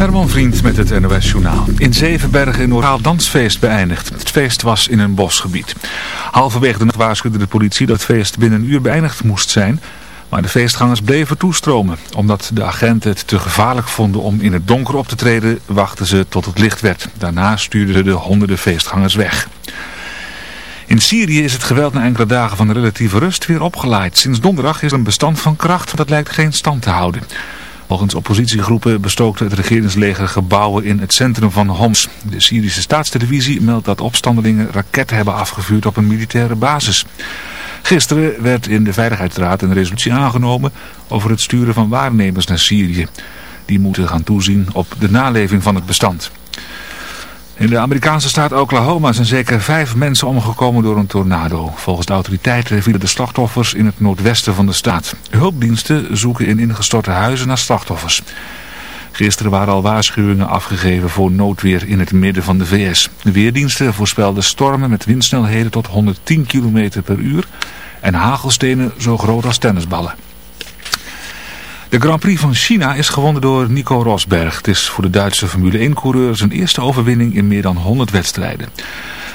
Herman Vriend met het NOS Journaal. In Zevenbergen in Noord dansfeest beëindigd. Het feest was in een bosgebied. Halverwege de nacht waarschuwde de politie dat het feest binnen een uur beëindigd moest zijn. Maar de feestgangers bleven toestromen. Omdat de agenten het te gevaarlijk vonden om in het donker op te treden, wachten ze tot het licht werd. Daarna stuurden ze de honderden feestgangers weg. In Syrië is het geweld na enkele dagen van relatieve rust weer opgeleid. Sinds donderdag is een bestand van kracht, dat lijkt geen stand te houden. Volgens oppositiegroepen bestookte het regeringsleger gebouwen in het centrum van Homs. De Syrische staatstelevisie meldt dat opstandelingen raketten hebben afgevuurd op een militaire basis. Gisteren werd in de Veiligheidsraad een resolutie aangenomen over het sturen van waarnemers naar Syrië. Die moeten gaan toezien op de naleving van het bestand. In de Amerikaanse staat Oklahoma zijn zeker vijf mensen omgekomen door een tornado. Volgens de autoriteiten vielen de slachtoffers in het noordwesten van de staat. Hulpdiensten zoeken in ingestorte huizen naar slachtoffers. Gisteren waren al waarschuwingen afgegeven voor noodweer in het midden van de VS. De weerdiensten voorspelden stormen met windsnelheden tot 110 km per uur en hagelstenen zo groot als tennisballen. De Grand Prix van China is gewonnen door Nico Rosberg. Het is voor de Duitse Formule 1-coureur zijn eerste overwinning in meer dan 100 wedstrijden.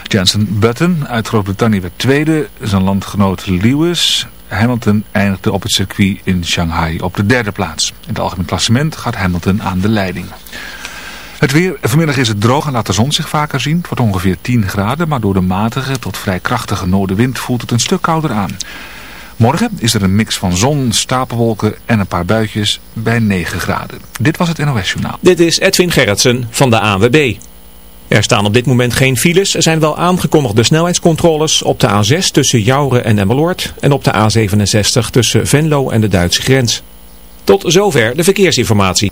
Jensen Button uit Groot-Brittannië werd tweede. Zijn landgenoot Lewis Hamilton eindigde op het circuit in Shanghai op de derde plaats. In het algemeen klassement gaat Hamilton aan de leiding. Het weer, vanmiddag is het droog en laat de zon zich vaker zien. Het wordt ongeveer 10 graden, maar door de matige tot vrij krachtige noordenwind voelt het een stuk kouder aan. Morgen is er een mix van zon, stapelwolken en een paar buitjes bij 9 graden. Dit was het NOS Journaal. Dit is Edwin Gerritsen van de ANWB. Er staan op dit moment geen files. Er zijn wel aangekondigde snelheidscontroles op de A6 tussen Jouren en Emmeloord en op de A67 tussen Venlo en de Duitse grens. Tot zover de verkeersinformatie.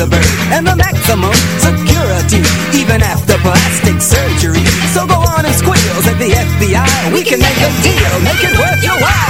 And a Thunderbird and the maximum security, even after plastic surgery. So go on and squeal, said the FBI, we can make a deal, make it worth your while.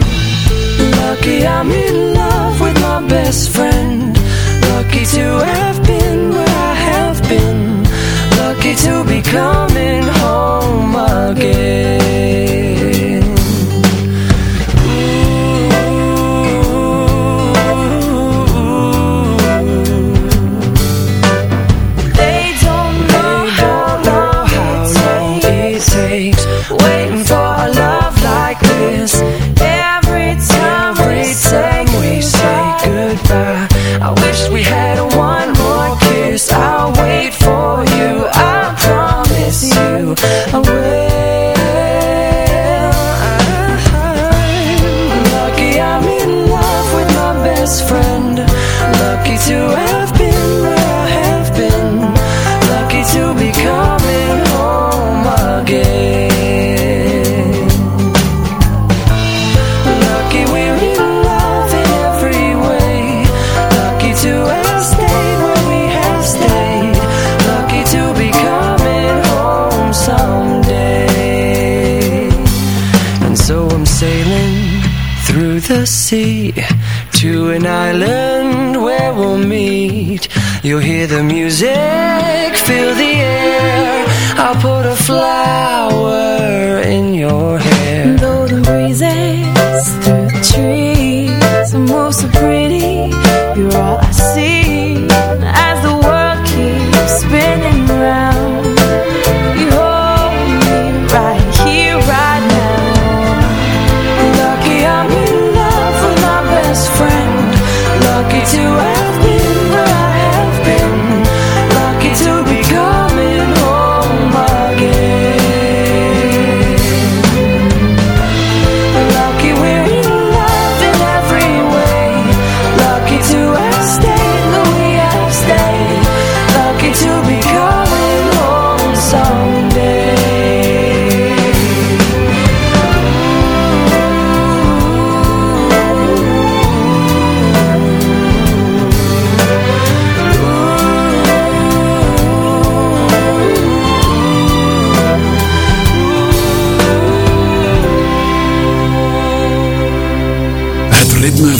Lucky I'm in love with my best friend.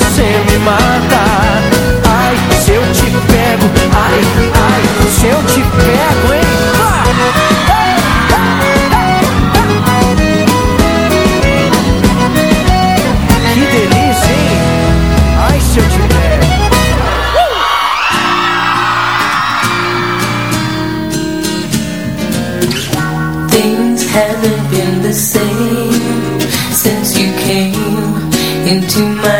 você me mata. Ai, se eu te pego, ai, ai, se eu te pego, hein? Things haven't been the same since you came into my.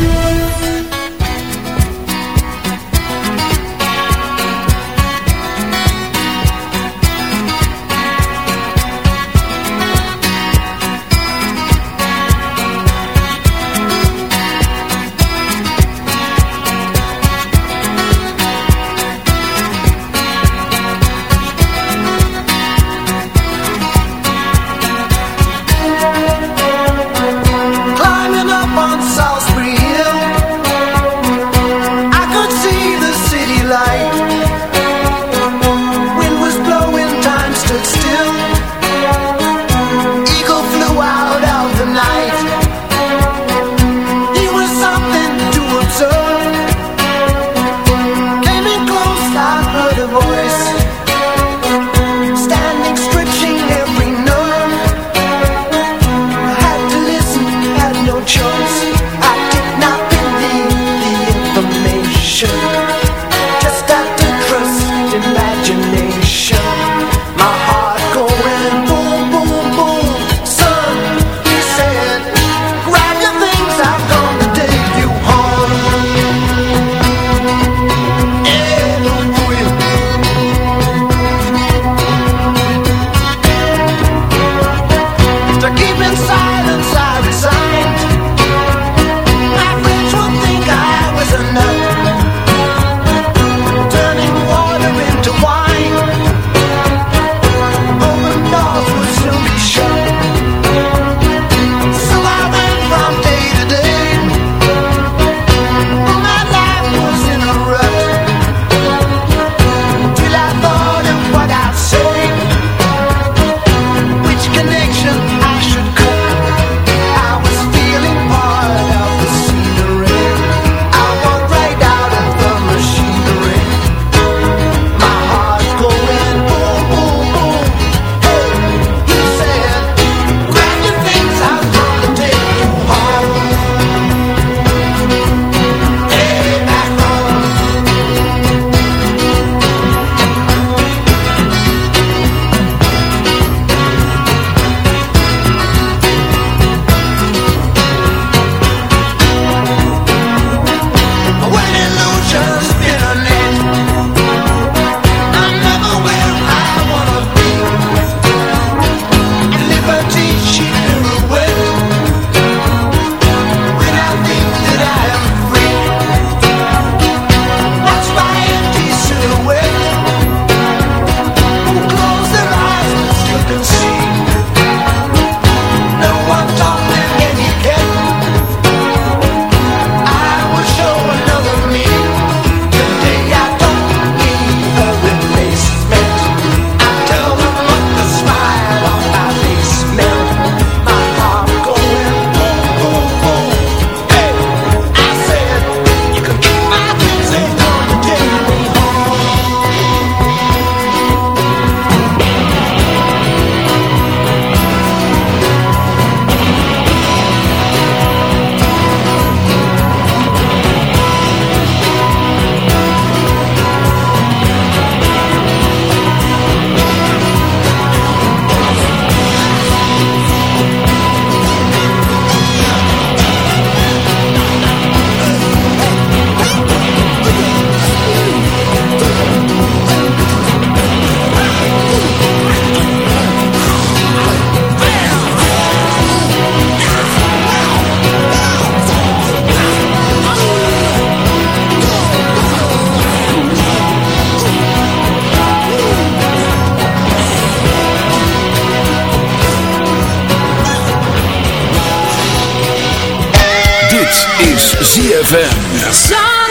ZFM.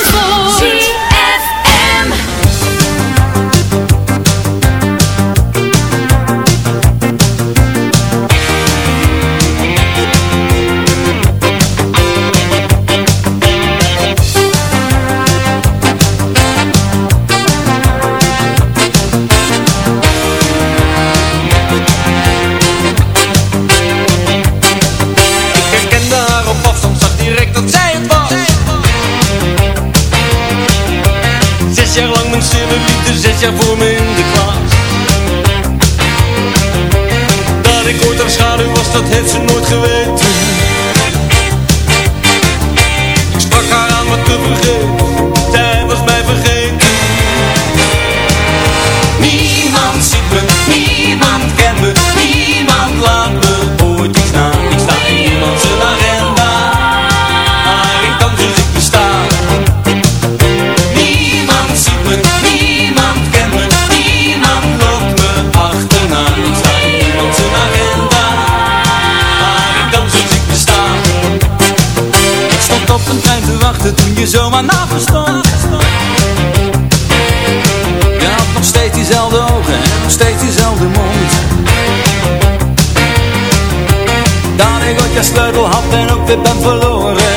já vou me Je had nog steeds diezelfde ogen en nog steeds diezelfde mond. Daar ik je sleutel had en ook weer ben verloren.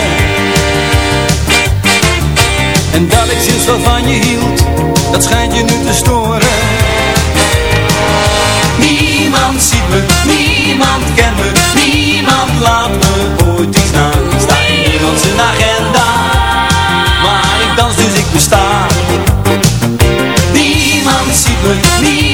En dat ik sinds wat van je hield, dat schijnt je nu te storen. Niemand ziet me, niemand kent me, niemand laat me ooit iets na. Ik sta me.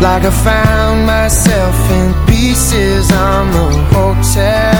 Like I found myself in pieces on the hotel.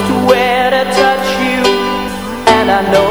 I know